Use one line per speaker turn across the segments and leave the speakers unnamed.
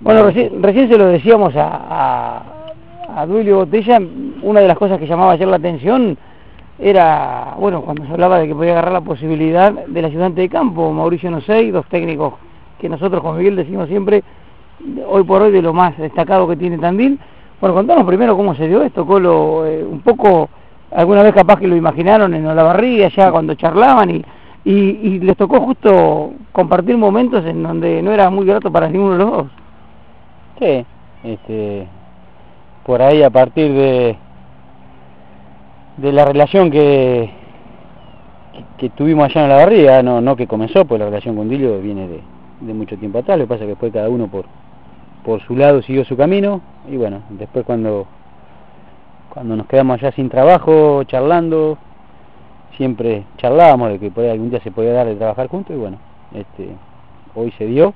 Bueno, recién, recién se lo decíamos a, a, a Duilio Botella, una de las cosas que llamaba ayer la atención era, bueno, cuando se hablaba de que podía agarrar la posibilidad del ayudante de campo, Mauricio Nosei, dos técnicos que nosotros con Miguel decimos siempre, hoy por hoy de lo más destacado que tiene Tandil. Bueno, contanos primero cómo se dio esto, Colo, eh, un poco, alguna vez capaz que lo imaginaron en Olavarría, ya cuando charlaban y, y, y les tocó justo compartir momentos en donde no era muy grato para ninguno de los dos.
Sí, este, por ahí a partir de, de la relación que, que, tuvimos allá en la barriga, no, no que comenzó, pues la relación con Dilio viene de, de mucho tiempo atrás, lo que pasa es que después cada uno por, por su lado siguió su camino y bueno, después cuando, cuando nos quedamos allá sin trabajo, charlando, siempre charlábamos de que por algún día se podía dar de trabajar juntos y bueno, este, hoy se dio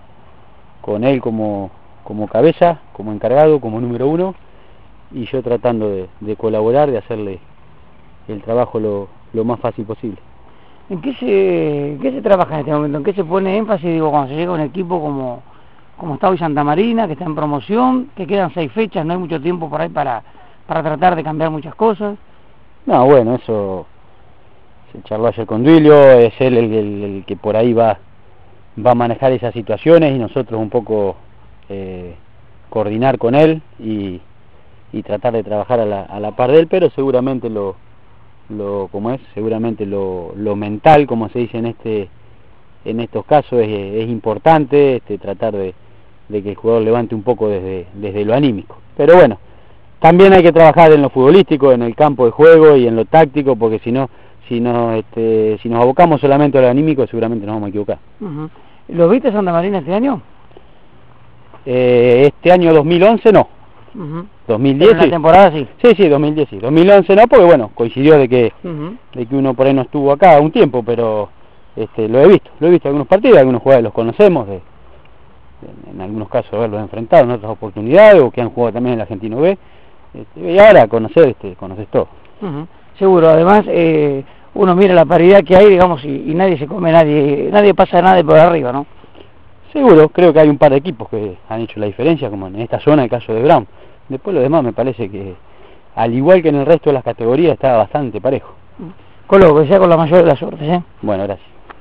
con él como, como cabeza, como encargado, como número uno y yo tratando de, de colaborar, de hacerle el trabajo lo, lo más fácil posible.
¿En qué se, qué se trabaja en este momento? ¿En qué se pone énfasis digo, cuando se llega a un equipo como, como está hoy Santa Marina, que está en promoción, que quedan seis fechas, no hay mucho tiempo por ahí para, para tratar de cambiar muchas cosas?
No, bueno, eso se charló ayer con Duilio, es él el, el, el, que por ahí va, va a manejar esas situaciones y nosotros un poco eh, coordinar con él y, y tratar de trabajar a la, a la par de él, pero seguramente lo lo como es seguramente lo, lo mental como se dice en este en estos casos es, es importante este, tratar de, de, que el jugador levante un poco desde, desde lo anímico pero bueno también hay que trabajar en lo futbolístico en el campo de juego y en lo táctico porque si no si no este, si nos abocamos solamente a lo anímico seguramente nos vamos a equivocar
uh -huh. ¿lo viste Santa Marina este año?
Eh, este año 2011 no
Uh -huh.
2010
la temporada sí.
Sí, sí, 2010 sí. 2011 no, porque bueno, coincidió de que uh -huh. de que uno por ahí no estuvo acá un tiempo, pero este lo he visto, lo he visto en algunos partidos, algunos jugadores los conocemos de, de en algunos casos haberlos enfrentado en otras oportunidades o que han jugado también en el Argentino B. Este, y ahora conocer este conoces todo.
Uh -huh. Seguro, además eh, uno mira la paridad que hay, digamos, y, y nadie se come, nadie nadie pasa nada por arriba, ¿no?
Seguro, creo que hay un par de equipos que han hecho la diferencia, como en esta zona, el caso de Brown. Después lo demás me parece que, al igual que en el resto de las categorías, está bastante parejo.
Colo, que sea con la mayor de las suertes, ¿eh?
Bueno, gracias.